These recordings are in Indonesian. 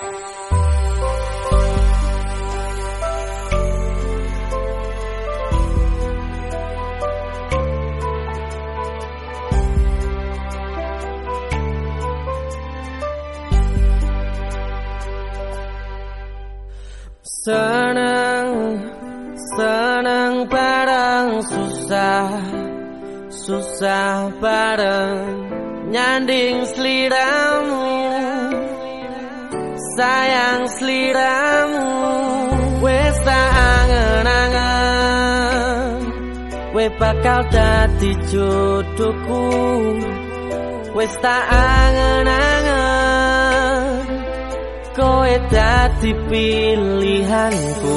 Senang, senang bareng susah Susah bareng nyanding seliramu Sayang seliramu Wes angen-angen. We bakal dadi jodohku Wes tak angen-angen. Kowe dadi pilihanku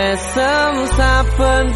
mesem saben